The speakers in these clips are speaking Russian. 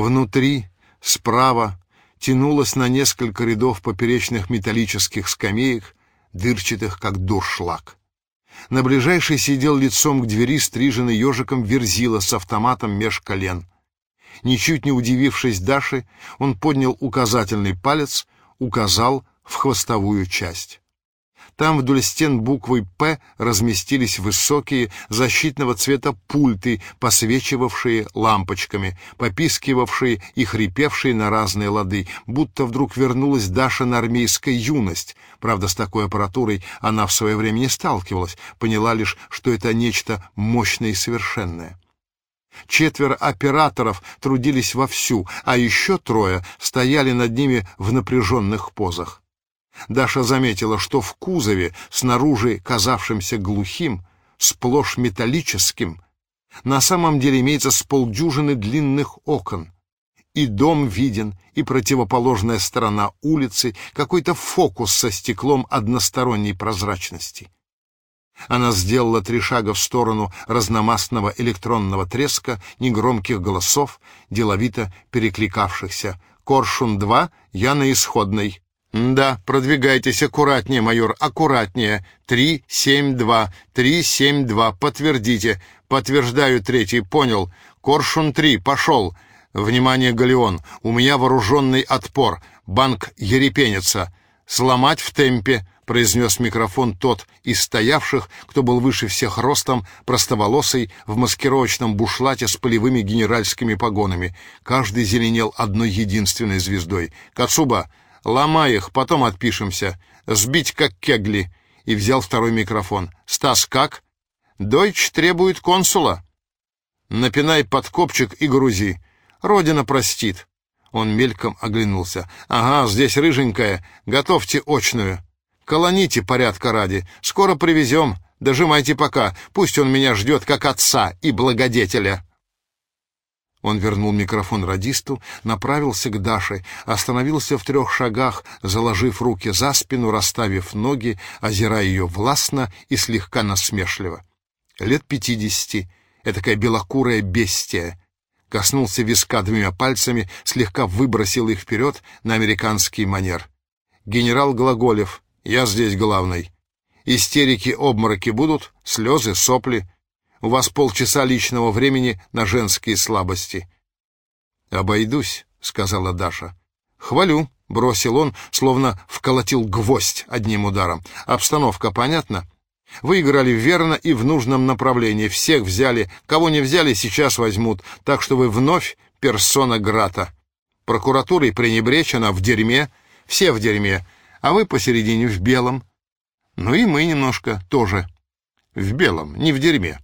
Внутри, справа, тянулась на несколько рядов поперечных металлических скамеек, дырчатых, как дуршлаг. На ближайшей сидел лицом к двери стриженный ежиком верзила с автоматом меж колен. Ничуть не удивившись Даше, он поднял указательный палец, указал в хвостовую часть. Там вдоль стен буквой «П» разместились высокие защитного цвета пульты, посвечивавшие лампочками, попискивавшие и хрипевшие на разные лады, будто вдруг вернулась Даша на армейская юность. Правда, с такой аппаратурой она в свое время не сталкивалась, поняла лишь, что это нечто мощное и совершенное. Четверо операторов трудились вовсю, а еще трое стояли над ними в напряженных позах. Даша заметила, что в кузове, снаружи казавшимся глухим, сплошь металлическим, на самом деле имеется с полдюжины длинных окон. И дом виден, и противоположная сторона улицы, какой-то фокус со стеклом односторонней прозрачности. Она сделала три шага в сторону разномастного электронного треска, негромких голосов, деловито перекликавшихся. «Коршун-2, я на исходной». «Да, продвигайтесь аккуратнее, майор, аккуратнее. Три, семь, два, три, семь, два. Подтвердите. Подтверждаю третий, понял. Коршун-3, пошел. Внимание, Галеон, у меня вооруженный отпор. Банк Ерепенится. Сломать в темпе» произнес микрофон тот из стоявших, кто был выше всех ростом, простоволосый, в маскировочном бушлате с полевыми генеральскими погонами. Каждый зеленел одной единственной звездой. «Кацуба, Ломай их, потом отпишемся. Сбить как кегли. И взял второй микрофон. Стас, как? Дойч требует консула. Напинай подкопчик и грузи. Родина простит. Он мельком оглянулся. Ага, здесь рыженькая. Готовьте очную. Колоните порядка ради. Скоро привезем. Дожимайте пока. Пусть он меня ждет как отца и благодетеля. Он вернул микрофон радисту, направился к Даше, остановился в трех шагах, заложив руки за спину, расставив ноги, озирая ее властно и слегка насмешливо. Лет пятидесяти, этакая белокурая бестия. Коснулся виска двумя пальцами, слегка выбросил их вперед на американский манер. «Генерал Глаголев, я здесь главный. Истерики, обмороки будут, слезы, сопли. У вас полчаса личного времени на женские слабости. Обойдусь, сказала Даша. Хвалю, бросил он, словно вколотил гвоздь одним ударом. Обстановка понятна? Вы играли верно и в нужном направлении. Всех взяли. Кого не взяли, сейчас возьмут. Так что вы вновь персона грата. Прокуратурой пренебречь, она в дерьме. Все в дерьме. А вы посередине в белом. Ну и мы немножко тоже. В белом, не в дерьме.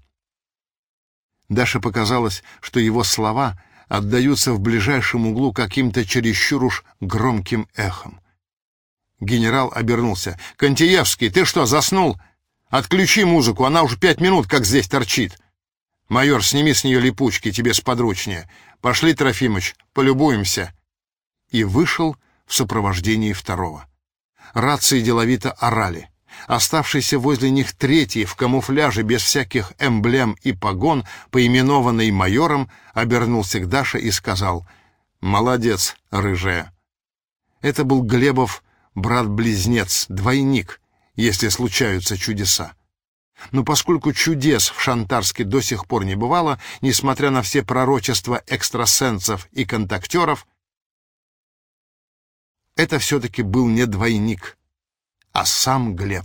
Даше показалось, что его слова отдаются в ближайшем углу каким-то чересчур уж громким эхом. Генерал обернулся. «Контиевский, ты что, заснул? Отключи музыку, она уже пять минут как здесь торчит. Майор, сними с нее липучки, тебе сподручнее. Пошли, Трофимыч, полюбуемся». И вышел в сопровождении второго. Рации деловито орали. Оставшийся возле них третий в камуфляже без всяких эмблем и погон, поименованный майором, обернулся к Даше и сказал «Молодец, рыжая». Это был Глебов брат-близнец, двойник, если случаются чудеса. Но поскольку чудес в Шантарске до сих пор не бывало, несмотря на все пророчества экстрасенсов и контактеров, это все-таки был не двойник, а сам Глеб.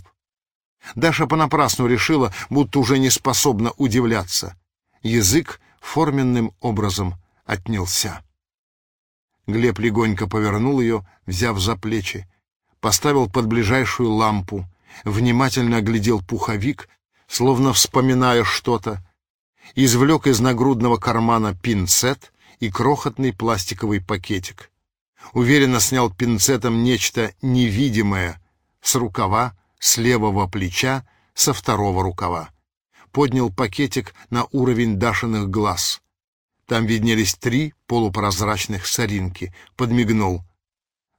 Даша понапрасну решила, будто уже не способна удивляться. Язык форменным образом отнялся. Глеб легонько повернул ее, взяв за плечи, поставил под ближайшую лампу, внимательно оглядел пуховик, словно вспоминая что-то, извлек из нагрудного кармана пинцет и крохотный пластиковый пакетик. Уверенно снял пинцетом нечто невидимое — с рукава, с левого плеча, со второго рукава. Поднял пакетик на уровень Дашиных глаз. Там виднелись три полупрозрачных соринки. Подмигнул.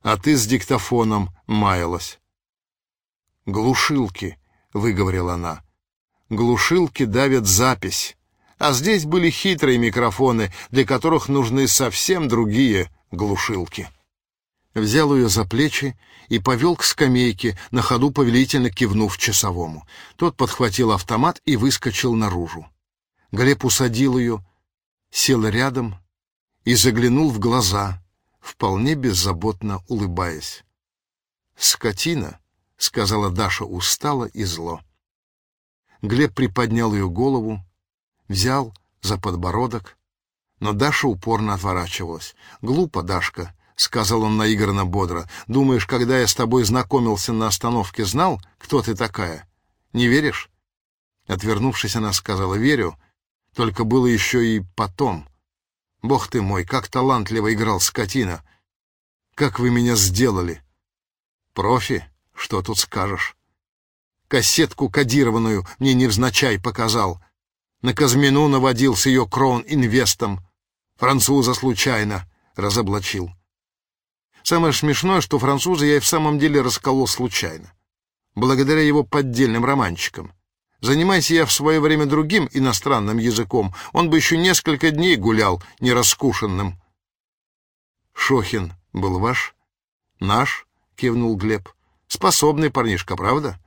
А ты с диктофоном маялась. «Глушилки», — выговорила она. «Глушилки давят запись. А здесь были хитрые микрофоны, для которых нужны совсем другие глушилки. Взял ее за плечи и повел к скамейке, на ходу повелительно кивнув часовому. Тот подхватил автомат и выскочил наружу. Глеб усадил ее, сел рядом и заглянул в глаза, вполне беззаботно улыбаясь. «Скотина», — сказала Даша устало и зло. Глеб приподнял ее голову, взял за подбородок, но Даша упорно отворачивалась. «Глупо, Дашка», — сказал он наигранно бодро. «Думаешь, когда я с тобой знакомился на остановке, знал, кто ты такая? Не веришь?» Отвернувшись, она сказала, «Верю, только было еще и потом. Бог ты мой, как талантливо играл скотина! Как вы меня сделали!» «Профи, что тут скажешь?» Кассетку кодированную мне невзначай показал. На Казмину наводил с ее крон-инвестом. Француза случайно разоблачил. Самое смешное, что француза я и в самом деле расколол случайно. Благодаря его поддельным романчикам. Занимайся я в свое время другим иностранным языком, он бы еще несколько дней гулял нераскушенным. Шохин был ваш? Наш? — кивнул Глеб. Способный парнишка, правда?